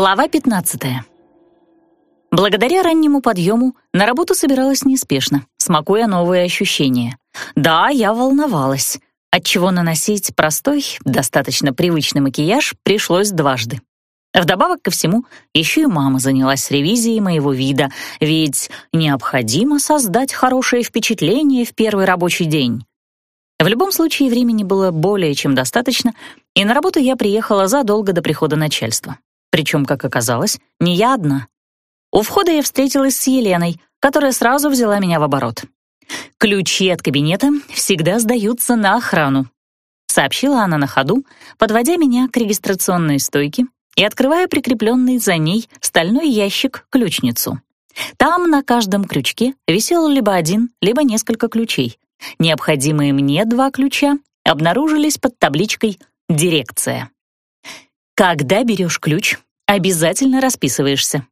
Глава 15. Благодаря раннему подъему на работу собиралась неспешно, смакуя новые ощущения. Да, я волновалась, отчего наносить простой, достаточно привычный макияж пришлось дважды. Вдобавок ко всему, еще и мама занялась ревизией моего вида, ведь необходимо создать хорошее впечатление в первый рабочий день. В любом случае, времени было более чем достаточно, и на работу я приехала задолго до прихода начальства. Причем, как оказалось, не я одна. У входа я встретилась с Еленой, которая сразу взяла меня в оборот. «Ключи от кабинета всегда сдаются на охрану», сообщила она на ходу, подводя меня к регистрационной стойке и открывая прикрепленный за ней стальной ящик-ключницу. Там на каждом крючке висел либо один, либо несколько ключей. Необходимые мне два ключа обнаружились под табличкой «Дирекция». Когда берешь ключ, обязательно расписываешься.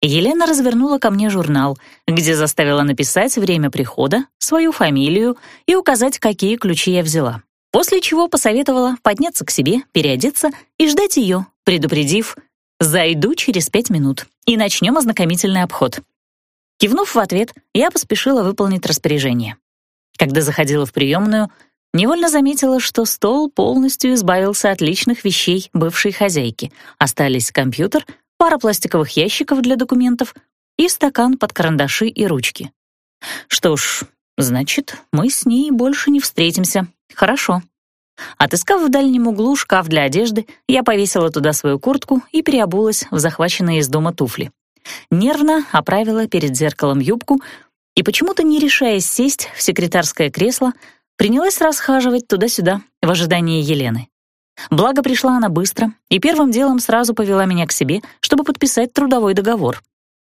Елена развернула ко мне журнал, где заставила написать время прихода, свою фамилию и указать, какие ключи я взяла. После чего посоветовала подняться к себе, переодеться и ждать ее, предупредив «Зайду через пять минут и начнем ознакомительный обход». Кивнув в ответ, я поспешила выполнить распоряжение. Когда заходила в приемную, Невольно заметила, что стол полностью избавился от личных вещей бывшей хозяйки. Остались компьютер, пара пластиковых ящиков для документов и стакан под карандаши и ручки. Что ж, значит, мы с ней больше не встретимся. Хорошо. Отыскав в дальнем углу шкаф для одежды, я повесила туда свою куртку и переобулась в захваченные из дома туфли. Нервно оправила перед зеркалом юбку и, почему-то не решаясь сесть в секретарское кресло, принялась расхаживать туда-сюда в ожидании Елены. Благо пришла она быстро и первым делом сразу повела меня к себе, чтобы подписать трудовой договор.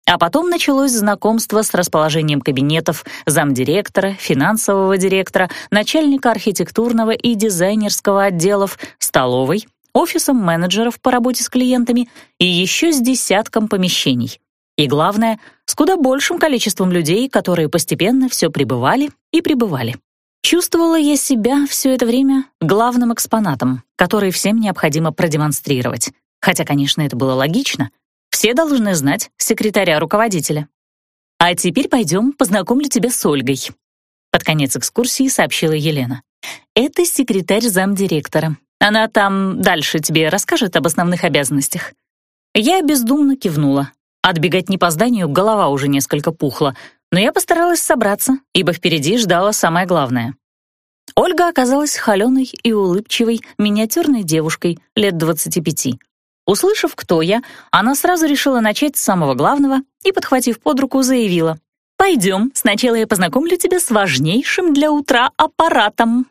А потом началось знакомство с расположением кабинетов замдиректора, финансового директора, начальника архитектурного и дизайнерского отделов, столовой, офисом менеджеров по работе с клиентами и еще с десятком помещений. И главное, с куда большим количеством людей, которые постепенно все прибывали и прибывали. Чувствовала я себя все это время главным экспонатом, который всем необходимо продемонстрировать. Хотя, конечно, это было логично. Все должны знать секретаря руководителя. «А теперь пойдем, познакомлю тебя с Ольгой», — под конец экскурсии сообщила Елена. «Это секретарь замдиректора. Она там дальше тебе расскажет об основных обязанностях». Я бездумно кивнула. Отбегать не по зданию голова уже несколько пухла, но я постаралась собраться, ибо впереди ждало самое главное. Ольга оказалась холеной и улыбчивой, миниатюрной девушкой лет 25. Услышав, кто я, она сразу решила начать с самого главного и, подхватив под руку, заявила. «Пойдем, сначала я познакомлю тебя с важнейшим для утра аппаратом».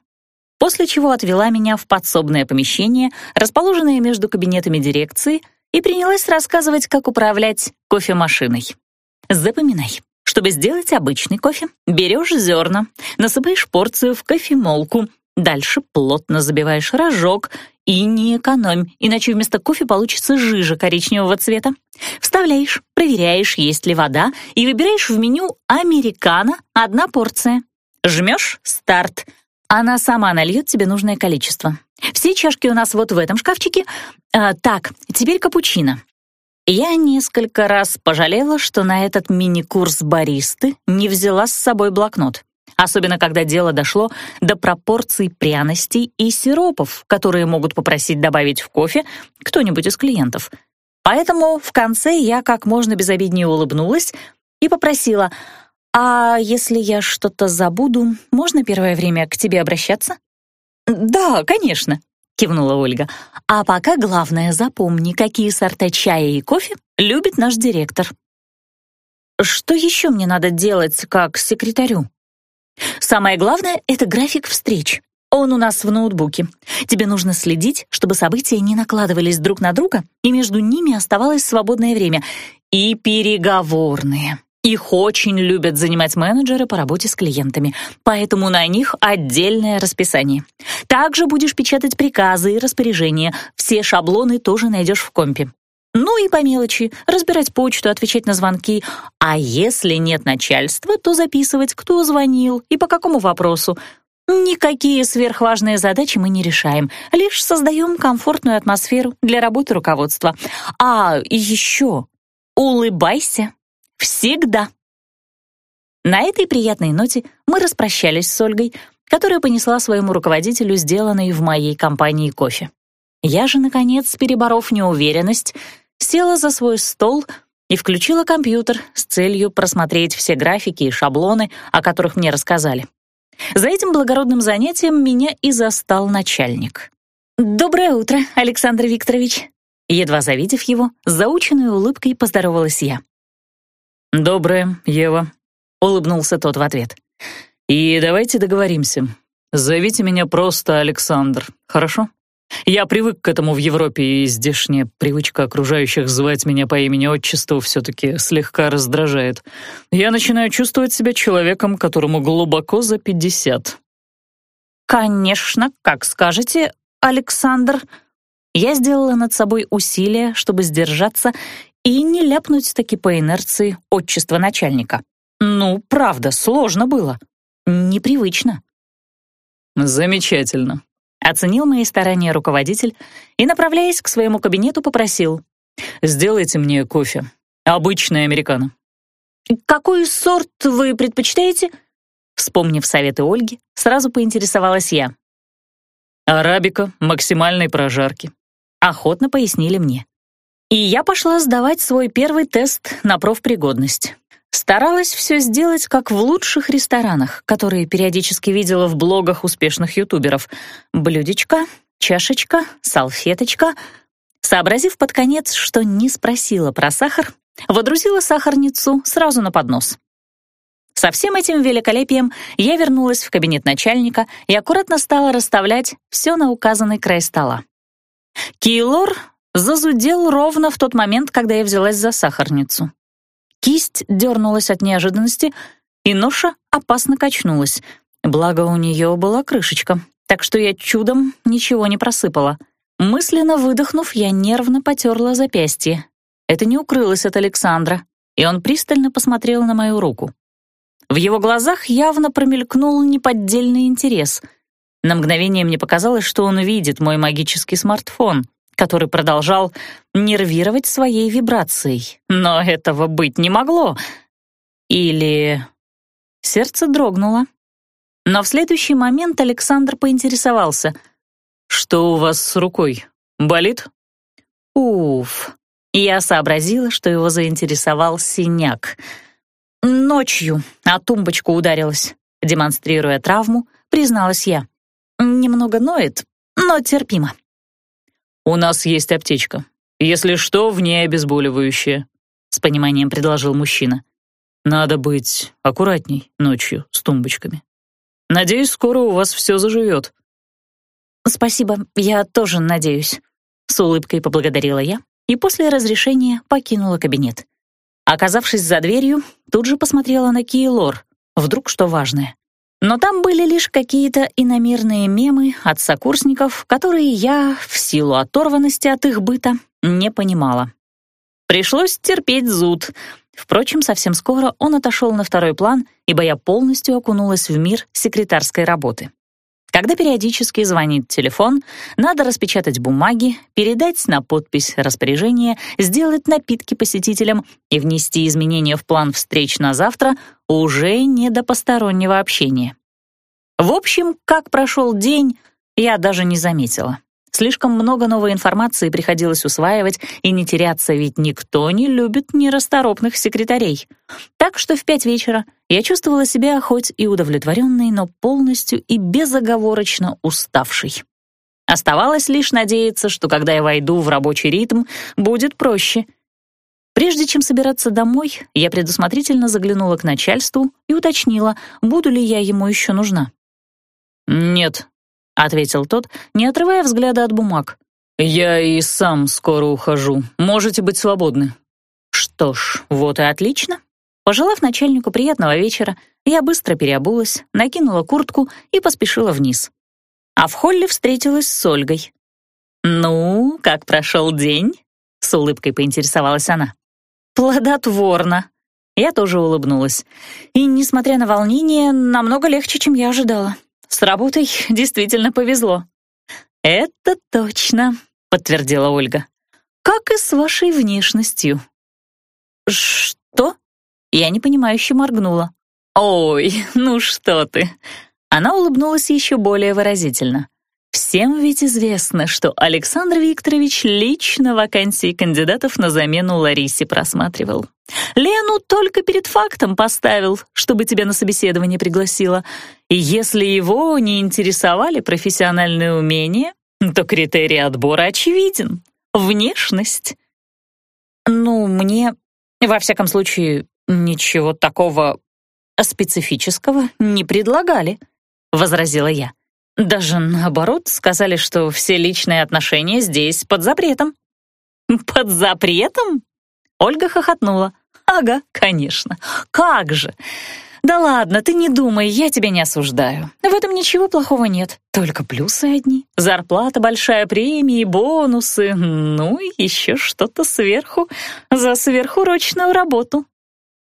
После чего отвела меня в подсобное помещение, расположенное между кабинетами дирекции, и принялась рассказывать, как управлять кофемашиной. Запоминай, чтобы сделать обычный кофе, берешь зерна, насыпаешь порцию в кофемолку, дальше плотно забиваешь рожок и не экономь, иначе вместо кофе получится жижа коричневого цвета. Вставляешь, проверяешь, есть ли вода, и выбираешь в меню «Американо» одна порция. Жмешь «Старт», она сама нальет тебе нужное количество. Все чашки у нас вот в этом шкафчике. А, так, теперь капучино. Я несколько раз пожалела, что на этот мини-курс баристы не взяла с собой блокнот, особенно когда дело дошло до пропорций пряностей и сиропов, которые могут попросить добавить в кофе кто-нибудь из клиентов. Поэтому в конце я как можно безобиднее улыбнулась и попросила, «А если я что-то забуду, можно первое время к тебе обращаться?» «Да, конечно», кивнула Ольга. «А пока главное запомни, какие сорта чая и кофе любит наш директор». «Что еще мне надо делать как секретарю?» «Самое главное — это график встреч. Он у нас в ноутбуке. Тебе нужно следить, чтобы события не накладывались друг на друга, и между ними оставалось свободное время. И переговорные. Их очень любят занимать менеджеры по работе с клиентами, поэтому на них отдельное расписание. Также будешь печатать приказы и распоряжения, все шаблоны тоже найдешь в компе. Ну и по мелочи, разбирать почту, отвечать на звонки. А если нет начальства, то записывать, кто звонил и по какому вопросу. Никакие сверхважные задачи мы не решаем, лишь создаем комфортную атмосферу для работы руководства. А еще улыбайся. Всегда. На этой приятной ноте мы распрощались с Ольгой, которая понесла своему руководителю сделанный в моей компании кофе. Я же, наконец, переборов неуверенность, села за свой стол и включила компьютер с целью просмотреть все графики и шаблоны, о которых мне рассказали. За этим благородным занятием меня и застал начальник. «Доброе утро, Александр Викторович!» Едва завидев его, заученной улыбкой поздоровалась я. «Доброе, Ева», — улыбнулся тот в ответ. «И давайте договоримся. Зовите меня просто Александр, хорошо?» Я привык к этому в Европе, и здешняя привычка окружающих звать меня по имени-отчеству все-таки слегка раздражает. Я начинаю чувствовать себя человеком, которому глубоко за пятьдесят. «Конечно, как скажете, Александр». Я сделала над собой усилие, чтобы сдержаться и не ляпнуть таки по инерции отчество начальника. Ну, правда, сложно было. Непривычно. «Замечательно», Оценил мои старания руководитель и, направляясь к своему кабинету, попросил. «Сделайте мне кофе. Обычный американо». «Какой сорт вы предпочитаете?» Вспомнив советы Ольги, сразу поинтересовалась я. «Арабика максимальной прожарки», — охотно пояснили мне. И я пошла сдавать свой первый тест на профпригодность. Старалась все сделать, как в лучших ресторанах, которые периодически видела в блогах успешных ютуберов. Блюдечко, чашечка, салфеточка. Сообразив под конец, что не спросила про сахар, водрузила сахарницу сразу на поднос. Со всем этим великолепием я вернулась в кабинет начальника и аккуратно стала расставлять все на указанный край стола. Кейлор зазудел ровно в тот момент, когда я взялась за сахарницу. Кисть дернулась от неожиданности, и ноша опасно качнулась. Благо, у нее была крышечка, так что я чудом ничего не просыпала. Мысленно выдохнув, я нервно потерла запястье. Это не укрылось от Александра, и он пристально посмотрел на мою руку. В его глазах явно промелькнул неподдельный интерес. На мгновение мне показалось, что он видит мой магический смартфон — который продолжал нервировать своей вибрацией. Но этого быть не могло. Или... Сердце дрогнуло. Но в следующий момент Александр поинтересовался. «Что у вас с рукой? Болит?» Уф. Я сообразила, что его заинтересовал синяк. Ночью о тумбочку ударилась. Демонстрируя травму, призналась я. Немного ноет, но терпимо. «У нас есть аптечка. Если что, в ней обезболивающее», — с пониманием предложил мужчина. «Надо быть аккуратней ночью с тумбочками. Надеюсь, скоро у вас все заживет». «Спасибо, я тоже надеюсь», — с улыбкой поблагодарила я и после разрешения покинула кабинет. Оказавшись за дверью, тут же посмотрела на Киелор, вдруг что важное. Но там были лишь какие-то иномирные мемы от сокурсников, которые я, в силу оторванности от их быта, не понимала. Пришлось терпеть зуд. Впрочем, совсем скоро он отошел на второй план, ибо я полностью окунулась в мир секретарской работы. Когда периодически звонит телефон, надо распечатать бумаги, передать на подпись распоряжение, сделать напитки посетителям и внести изменения в план встреч на завтра уже не до постороннего общения. В общем, как прошел день, я даже не заметила. Слишком много новой информации приходилось усваивать и не теряться, ведь никто не любит нерасторопных секретарей. Так что в пять вечера я чувствовала себя хоть и удовлетворенной, но полностью и безоговорочно уставшей. Оставалось лишь надеяться, что когда я войду в рабочий ритм, будет проще. Прежде чем собираться домой, я предусмотрительно заглянула к начальству и уточнила, буду ли я ему еще нужна. «Нет», — ответил тот, не отрывая взгляда от бумаг. «Я и сам скоро ухожу. Можете быть свободны». Что ж, вот и отлично. Пожелав начальнику приятного вечера, я быстро переобулась, накинула куртку и поспешила вниз. А в холле встретилась с Ольгой. «Ну, как прошел день?» — с улыбкой поинтересовалась она. «Плодотворно». Я тоже улыбнулась. И, несмотря на волнение, намного легче, чем я ожидала. с работой действительно повезло». «Это точно», — подтвердила Ольга. «Как и с вашей внешностью». «Что?» Я непонимающе моргнула. «Ой, ну что ты!» Она улыбнулась еще более выразительно. Всем ведь известно, что Александр Викторович лично вакансии кандидатов на замену Ларисе просматривал. Лену только перед фактом поставил, чтобы тебя на собеседование пригласила. И если его не интересовали профессиональные умения, то критерий отбора очевиден — внешность. Ну, мне, во всяком случае, ничего такого специфического не предлагали, — возразила я. Даже наоборот, сказали, что все личные отношения здесь под запретом. Под запретом? Ольга хохотнула. Ага, конечно. Как же. Да ладно, ты не думай, я тебя не осуждаю. В этом ничего плохого нет. Только плюсы одни. Зарплата большая, премии, бонусы, ну и еще что-то сверху за сверхурочную работу.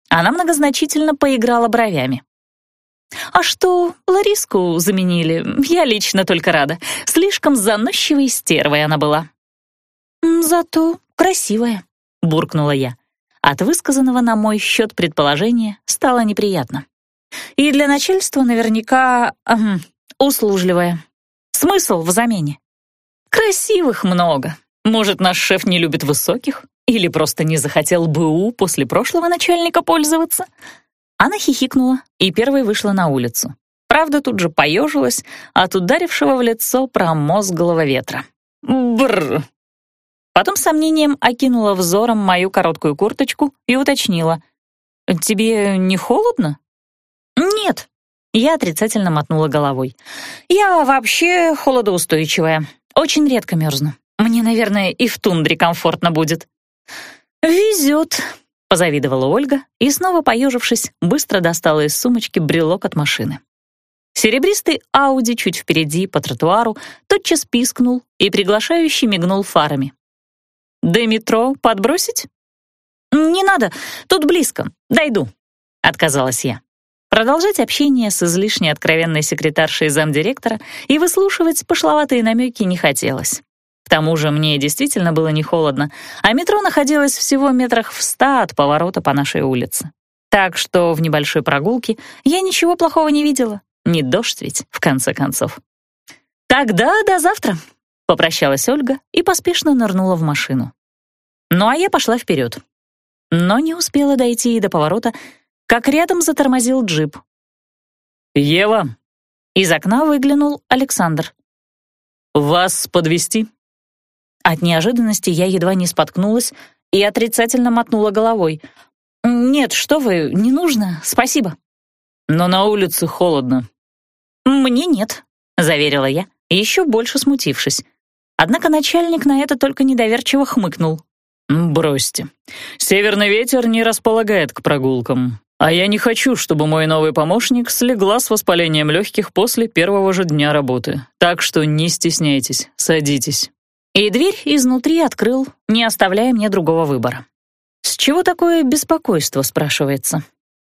Она многозначительно поиграла бровями. А что, Лариску заменили, я лично только рада. Слишком заносчивой стервой она была. «Зато красивая», — буркнула я. От высказанного на мой счет предположения стало неприятно. И для начальства наверняка эм, услужливая. Смысл в замене? Красивых много. Может, наш шеф не любит высоких? Или просто не захотел БУ после прошлого начальника пользоваться? Она хихикнула и первой вышла на улицу. Правда, тут же поежилась от ударившего в лицо промозглого ветра. Бррр. Потом с сомнением окинула взором мою короткую курточку и уточнила. «Тебе не холодно?» «Нет», — я отрицательно мотнула головой. «Я вообще холодоустойчивая. Очень редко мерзну. Мне, наверное, и в тундре комфортно будет». «Везет», позавидовала Ольга и, снова поежившись, быстро достала из сумочки брелок от машины. Серебристый Ауди чуть впереди по тротуару тотчас пискнул и приглашающе мигнул фарами. «До метро подбросить?» «Не надо, тут близко, дойду», — отказалась я. Продолжать общение с излишне откровенной секретаршей замдиректора и выслушивать пошловатые намеки не хотелось. К тому же мне действительно было не холодно, а метро находилось всего метрах в ста от поворота по нашей улице. Так что в небольшой прогулке я ничего плохого не видела. Не дождь ведь, в конце концов. «Тогда до завтра», — попрощалась Ольга и поспешно нырнула в машину. Ну а я пошла вперед. Но не успела дойти и до поворота, как рядом затормозил джип. «Ева!» Из окна выглянул Александр. «Вас подвести? От неожиданности я едва не споткнулась и отрицательно мотнула головой. «Нет, что вы, не нужно, спасибо». «Но на улице холодно». «Мне нет», — заверила я, еще больше смутившись. Однако начальник на это только недоверчиво хмыкнул. «Бросьте. Северный ветер не располагает к прогулкам. А я не хочу, чтобы мой новый помощник слегла с воспалением легких после первого же дня работы. Так что не стесняйтесь, садитесь». И дверь изнутри открыл, не оставляя мне другого выбора. С чего такое беспокойство, спрашивается?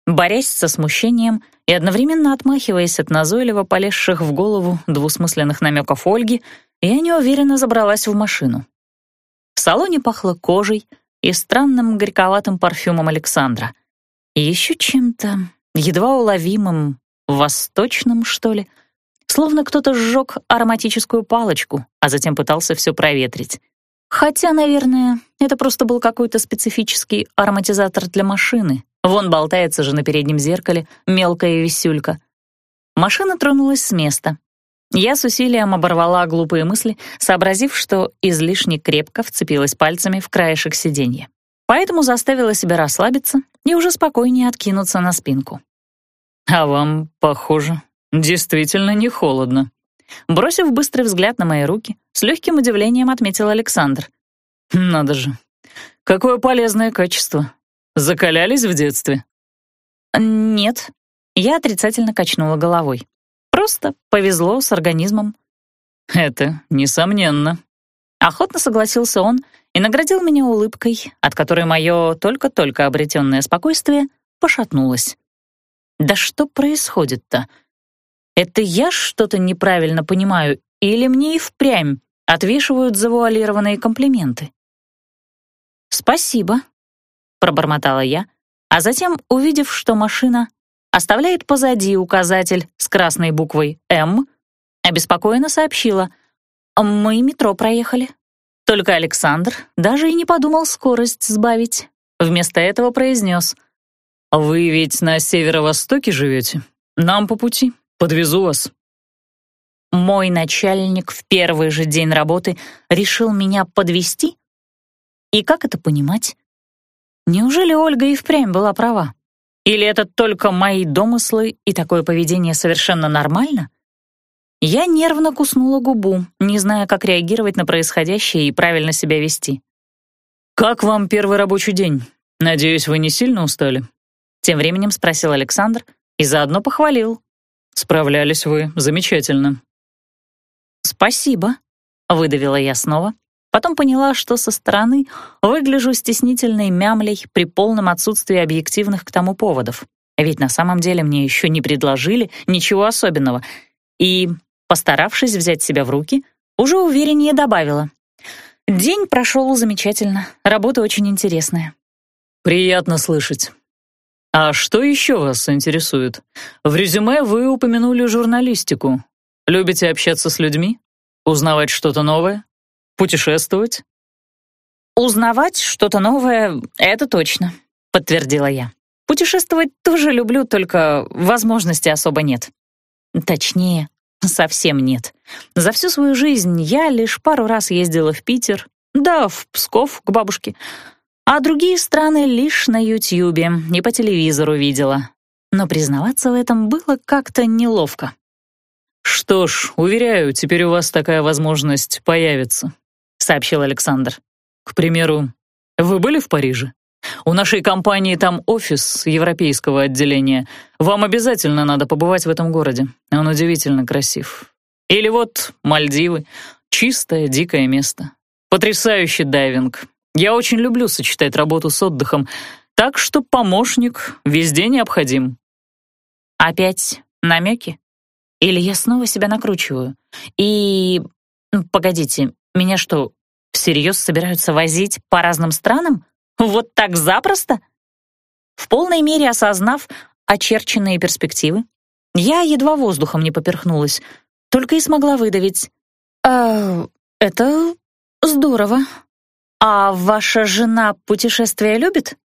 Борясь со смущением и одновременно отмахиваясь от назойливо полезших в голову двусмысленных намеков Ольги, я неуверенно забралась в машину. В салоне пахло кожей и странным горьковатым парфюмом Александра. И еще чем-то едва уловимым, восточным, что ли — словно кто-то сжег ароматическую палочку, а затем пытался все проветрить. Хотя, наверное, это просто был какой-то специфический ароматизатор для машины. Вон болтается же на переднем зеркале мелкая висюлька. Машина тронулась с места. Я с усилием оборвала глупые мысли, сообразив, что излишне крепко вцепилась пальцами в краешек сиденья. Поэтому заставила себя расслабиться и уже спокойнее откинуться на спинку. «А вам, похоже, «Действительно не холодно». Бросив быстрый взгляд на мои руки, с легким удивлением отметил Александр. «Надо же, какое полезное качество. Закалялись в детстве?» «Нет». Я отрицательно качнула головой. «Просто повезло с организмом». «Это несомненно». Охотно согласился он и наградил меня улыбкой, от которой мое только-только обретенное спокойствие пошатнулось. «Да что происходит-то?» Это я что-то неправильно понимаю, или мне и впрямь отвешивают завуалированные комплименты? «Спасибо», — пробормотала я, а затем, увидев, что машина оставляет позади указатель с красной буквой «М», обеспокоенно сообщила, «Мы метро проехали». Только Александр даже и не подумал скорость сбавить. Вместо этого произнес, «Вы ведь на северо-востоке живете? Нам по пути, подвезу вас». Мой начальник в первый же день работы решил меня подвести? И как это понимать? Неужели Ольга и впрямь была права? Или это только мои домыслы, и такое поведение совершенно нормально? Я нервно куснула губу, не зная, как реагировать на происходящее и правильно себя вести. «Как вам первый рабочий день? Надеюсь, вы не сильно устали?» Тем временем спросил Александр и заодно похвалил. «Справлялись вы замечательно». «Спасибо», — выдавила я снова, Потом поняла, что со стороны выгляжу стеснительной мямлей при полном отсутствии объективных к тому поводов. Ведь на самом деле мне еще не предложили ничего особенного. И, постаравшись взять себя в руки, уже увереннее добавила. День прошел замечательно, работа очень интересная. «Приятно слышать. А что еще вас интересует? В резюме вы упомянули журналистику. Любите общаться с людьми? Узнавать что-то новое?» Путешествовать? Узнавать что-то новое — это точно, подтвердила я. Путешествовать тоже люблю, только возможности особо нет. Точнее, совсем нет. За всю свою жизнь я лишь пару раз ездила в Питер, да, в Псков к бабушке, а другие страны лишь на Ютьюбе и по телевизору видела. Но признаваться в этом было как-то неловко. «Что ж, уверяю, теперь у вас такая возможность появится», сообщил Александр. «К примеру, вы были в Париже? У нашей компании там офис европейского отделения. Вам обязательно надо побывать в этом городе. Он удивительно красив. Или вот Мальдивы. Чистое, дикое место. Потрясающий дайвинг. Я очень люблю сочетать работу с отдыхом, так что помощник везде необходим». «Опять намеки? Или я снова себя накручиваю? И... Погодите, меня что, всерьез собираются возить по разным странам? Вот так запросто? В полной мере осознав очерченные перспективы, я едва воздухом не поперхнулась, только и смогла выдавить. «А, это здорово. А ваша жена путешествия любит?»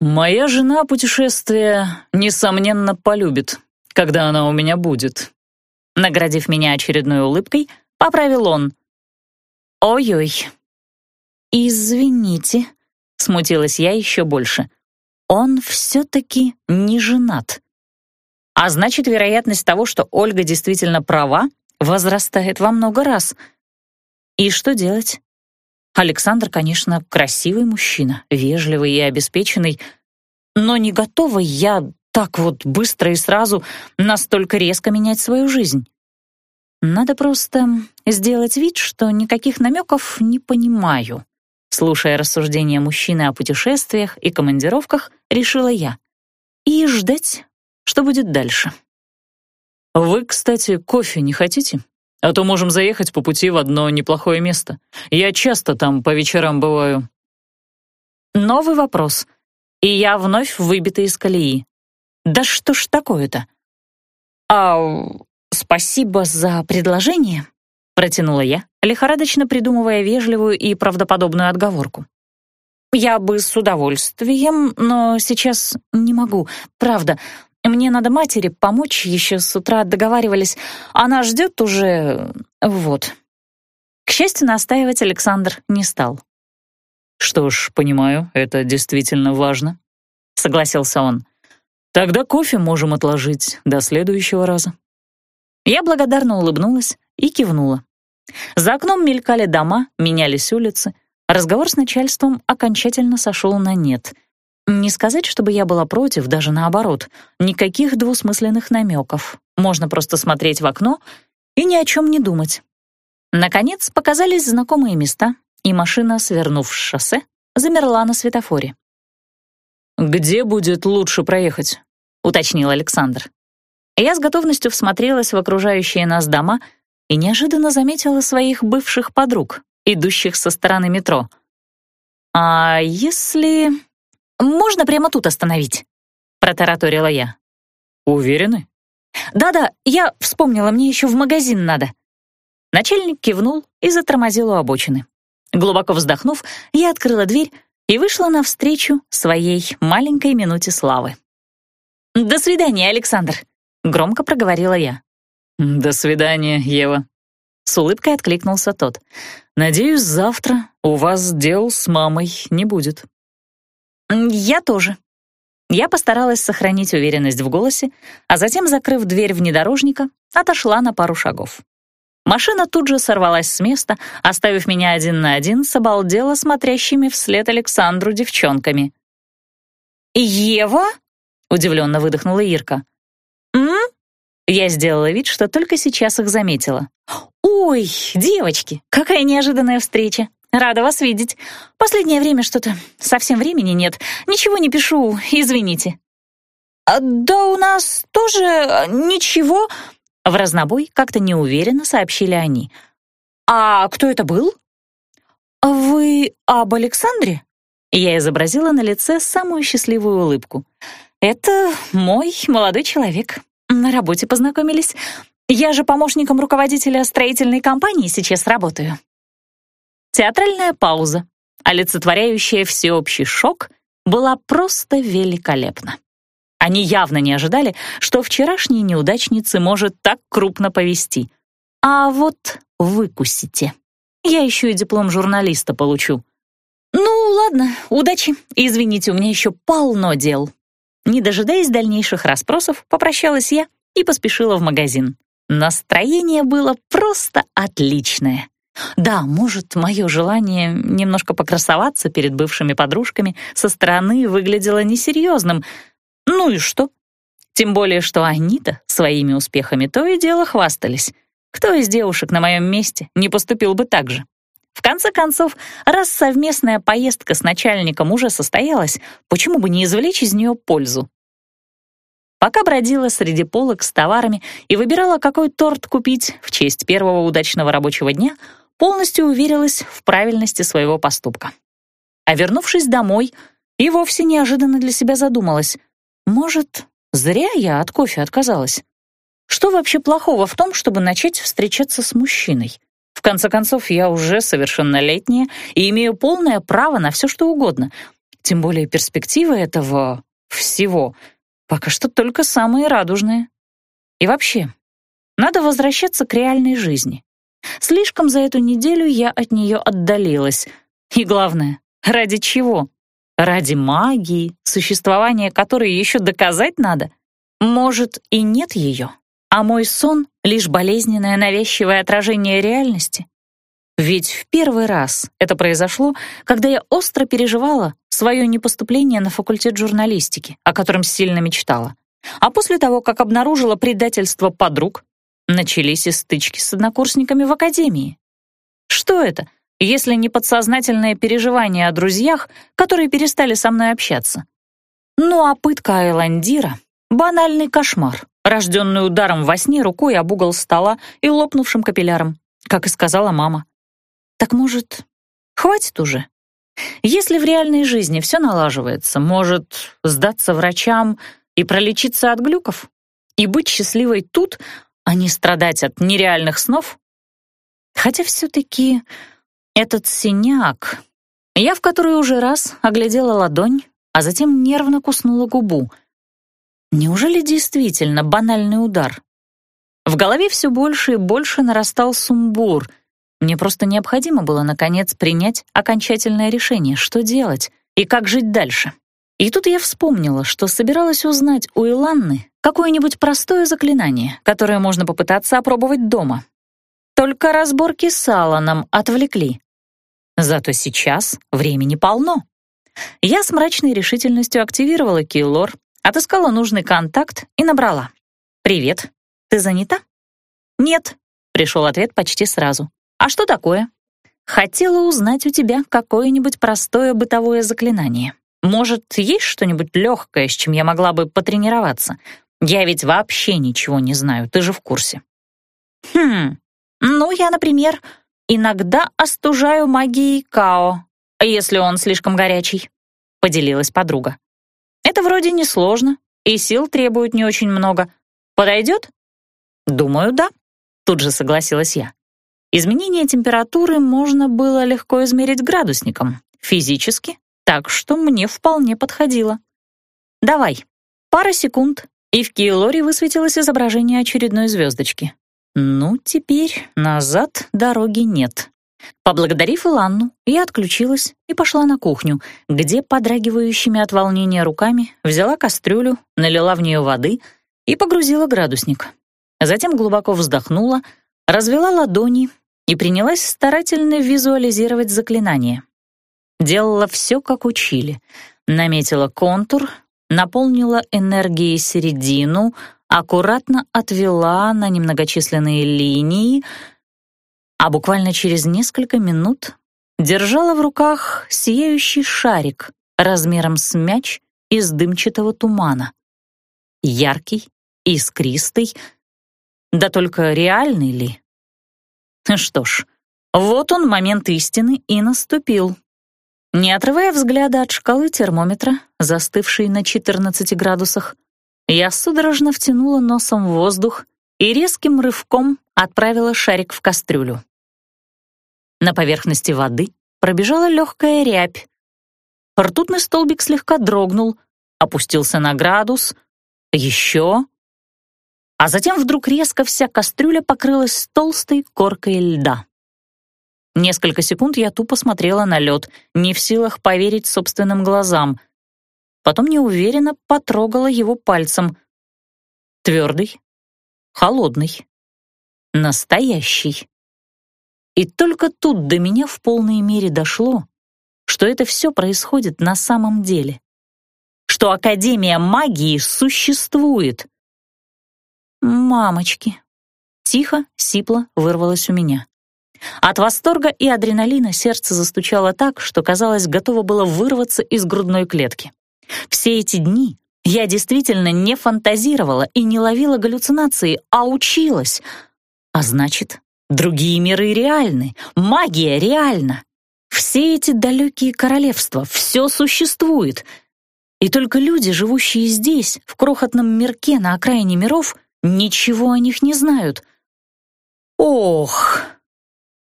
«Моя жена путешествия, несомненно, полюбит, когда она у меня будет». Наградив меня очередной улыбкой, поправил он. «Ой-ой». «Извините», — смутилась я еще больше. «Он все-таки не женат». А значит, вероятность того, что Ольга действительно права, возрастает во много раз. И что делать? Александр, конечно, красивый мужчина, вежливый и обеспеченный, но не готова я так вот быстро и сразу настолько резко менять свою жизнь. Надо просто сделать вид, что никаких намеков не понимаю. Слушая рассуждения мужчины о путешествиях и командировках, решила я. И ждать, что будет дальше. «Вы, кстати, кофе не хотите? А то можем заехать по пути в одно неплохое место. Я часто там по вечерам бываю». Новый вопрос, и я вновь выбита из колеи. Да что ж такое-то? А «Спасибо за предложение», — протянула я, лихорадочно придумывая вежливую и правдоподобную отговорку. «Я бы с удовольствием, но сейчас не могу. Правда, мне надо матери помочь, еще с утра договаривались. Она ждет уже... вот». К счастью, настаивать Александр не стал. «Что ж, понимаю, это действительно важно», — согласился он. «Тогда кофе можем отложить до следующего раза». Я благодарно улыбнулась и кивнула. За окном мелькали дома, менялись улицы. Разговор с начальством окончательно сошел на нет. Не сказать, чтобы я была против, даже наоборот. Никаких двусмысленных намеков. Можно просто смотреть в окно и ни о чем не думать. Наконец показались знакомые места, и машина, свернув с шоссе, замерла на светофоре. «Где будет лучше проехать?» — уточнил Александр. Я с готовностью всмотрелась в окружающие нас дома и неожиданно заметила своих бывших подруг, идущих со стороны метро. «А если...» «Можно прямо тут остановить?» — протараторила я. «Уверены?» «Да-да, я вспомнила, мне еще в магазин надо». Начальник кивнул и затормозил у обочины. Глубоко вздохнув, я открыла дверь и вышла навстречу своей маленькой минуте славы. «До свидания, Александр», — громко проговорила я. «До свидания, Ева», — с улыбкой откликнулся тот. «Надеюсь, завтра у вас дел с мамой не будет». «Я тоже». Я постаралась сохранить уверенность в голосе, а затем, закрыв дверь внедорожника, отошла на пару шагов. Машина тут же сорвалась с места, оставив меня один на один с обалдело смотрящими вслед Александру девчонками. «Ева?» — удивленно выдохнула Ирка. «М?» Я сделала вид, что только сейчас их заметила. «Ой, девочки, какая неожиданная встреча! Рада вас видеть. Последнее время что-то совсем времени нет. Ничего не пишу, извините». «А, «Да у нас тоже а, ничего», — в разнобой как-то неуверенно сообщили они. «А кто это был?» «Вы об Александре?» Я изобразила на лице самую счастливую улыбку. «Это мой молодой человек. На работе познакомились. Я же помощником руководителя строительной компании сейчас работаю». Театральная пауза, олицетворяющая всеобщий шок, была просто великолепна. Они явно не ожидали, что вчерашней неудачнице может так крупно повести. А вот выкусите. Я еще и диплом журналиста получу. Ну, ладно, удачи. Извините, у меня еще полно дел. Не дожидаясь дальнейших расспросов, попрощалась я и поспешила в магазин. Настроение было просто отличное. Да, может, мое желание немножко покрасоваться перед бывшими подружками со стороны выглядело несерьезным. Ну и что? Тем более, что они-то своими успехами то и дело хвастались. Кто из девушек на моем месте не поступил бы так же? В конце концов, раз совместная поездка с начальником уже состоялась, почему бы не извлечь из нее пользу? Пока бродила среди полок с товарами и выбирала, какой торт купить в честь первого удачного рабочего дня, полностью уверилась в правильности своего поступка. А вернувшись домой, и вовсе неожиданно для себя задумалась, может, зря я от кофе отказалась? Что вообще плохого в том, чтобы начать встречаться с мужчиной? В конце концов, я уже совершеннолетняя и имею полное право на все, что угодно. Тем более перспективы этого всего пока что только самые радужные. И вообще, надо возвращаться к реальной жизни. Слишком за эту неделю я от нее отдалилась. И главное, ради чего? Ради магии, существования которой еще доказать надо? Может, и нет ее? А мой сон — лишь болезненное навязчивое отражение реальности. Ведь в первый раз это произошло, когда я остро переживала свое непоступление на факультет журналистики, о котором сильно мечтала. А после того, как обнаружила предательство подруг, начались и стычки с однокурсниками в академии. Что это, если не подсознательное переживание о друзьях, которые перестали со мной общаться? Ну а пытка Айландира — банальный кошмар рожденный ударом во сне рукой об угол стола и лопнувшим капилляром, как и сказала мама. Так может, хватит уже? Если в реальной жизни все налаживается, может, сдаться врачам и пролечиться от глюков? И быть счастливой тут, а не страдать от нереальных снов? Хотя все-таки этот синяк... Я в который уже раз оглядела ладонь, а затем нервно куснула губу — Неужели действительно банальный удар? В голове все больше и больше нарастал сумбур. Мне просто необходимо было, наконец, принять окончательное решение, что делать и как жить дальше. И тут я вспомнила, что собиралась узнать у Иланны какое-нибудь простое заклинание, которое можно попытаться опробовать дома. Только разборки с Алланом отвлекли. Зато сейчас времени полно. Я с мрачной решительностью активировала Киллор Отыскала нужный контакт и набрала. «Привет. Ты занята?» «Нет», — пришел ответ почти сразу. «А что такое?» «Хотела узнать у тебя какое-нибудь простое бытовое заклинание. Может, есть что-нибудь легкое, с чем я могла бы потренироваться? Я ведь вообще ничего не знаю, ты же в курсе. Хм, ну я, например, иногда остужаю магией Као, если он слишком горячий, поделилась подруга. Это вроде несложно, и сил требует не очень много. Подойдет? Думаю, да, тут же согласилась я. Изменение температуры можно было легко измерить градусником, физически, так что мне вполне подходило. Давай, пара секунд, и в Киелоре высветилось изображение очередной звездочки. Ну, теперь назад дороги нет. Поблагодарив Иланну, я отключилась и пошла на кухню, где, подрагивающими от волнения руками, взяла кастрюлю, налила в нее воды и погрузила градусник. Затем глубоко вздохнула, развела ладони и принялась старательно визуализировать заклинание. Делала все, как учили. Наметила контур, наполнила энергией середину, аккуратно отвела на немногочисленные линии, а буквально через несколько минут держала в руках сияющий шарик размером с мяч из дымчатого тумана. Яркий, искристый, да только реальный ли? Что ж, вот он, момент истины, и наступил. Не отрывая взгляда от шкалы термометра, застывшей на 14 градусах, я судорожно втянула носом в воздух и резким рывком отправила шарик в кастрюлю. На поверхности воды пробежала легкая рябь. Ртутный столбик слегка дрогнул, опустился на градус, еще. А затем вдруг резко вся кастрюля покрылась толстой коркой льда. Несколько секунд я тупо смотрела на лед, не в силах поверить собственным глазам. Потом неуверенно потрогала его пальцем. Твердый, холодный, настоящий. И только тут до меня в полной мере дошло, что это все происходит на самом деле. Что Академия магии существует. «Мамочки!» Тихо, сипло вырвалось у меня. От восторга и адреналина сердце застучало так, что, казалось, готово было вырваться из грудной клетки. Все эти дни я действительно не фантазировала и не ловила галлюцинации, а училась. А значит, другие миры реальны, магия реальна. Все эти далекие королевства, все существует. И только люди, живущие здесь, в крохотном мирке на окраине миров, ничего о них не знают. Ох!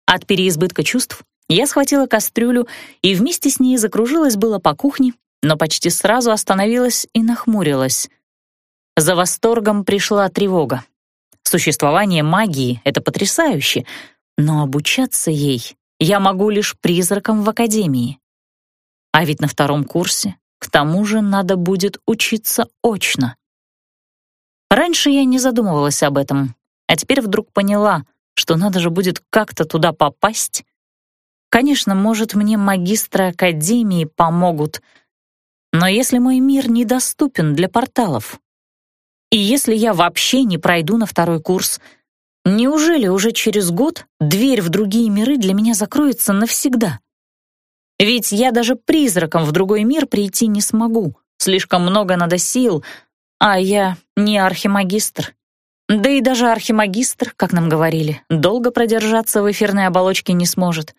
От переизбытка чувств я схватила кастрюлю и вместе с ней закружилась было по кухне, но почти сразу остановилась и нахмурилась. За восторгом пришла тревога. Существование магии — это потрясающе, но обучаться ей я могу лишь призраком в академии. А ведь на втором курсе, к тому же, надо будет учиться очно. Раньше я не задумывалась об этом, а теперь вдруг поняла, что надо же будет как-то туда попасть. Конечно, может, мне магистры Академии помогут, но если мой мир недоступен для порталов, и если я вообще не пройду на второй курс, неужели уже через год дверь в другие миры для меня закроется навсегда? Ведь я даже призраком в другой мир прийти не смогу, слишком много надо сил, а я не архимагистр. Да и даже архимагистр, как нам говорили, долго продержаться в эфирной оболочке не сможет.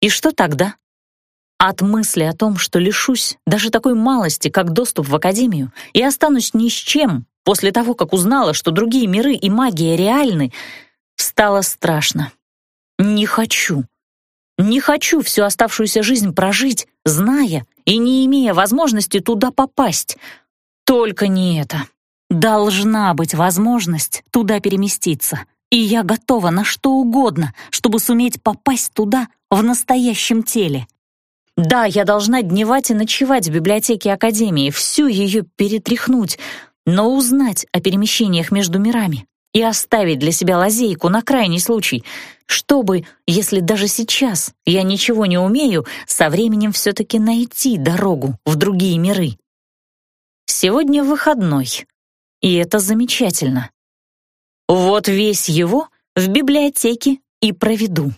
И что тогда? От мысли о том, что лишусь даже такой малости, как доступ в Академию, и останусь ни с чем после того, как узнала, что другие миры и магия реальны, стало страшно. Не хочу. Не хочу всю оставшуюся жизнь прожить, зная и не имея возможности туда попасть. Только не это. Должна быть возможность туда переместиться, и я готова на что угодно, чтобы суметь попасть туда в настоящем теле. Да, я должна дневать и ночевать в библиотеке Академии, всю ее перетряхнуть, но узнать о перемещениях между мирами и оставить для себя лазейку на крайний случай, чтобы, если даже сейчас я ничего не умею, со временем все-таки найти дорогу в другие миры. Сегодня выходной, и это замечательно. Вот весь его в библиотеке и проведу.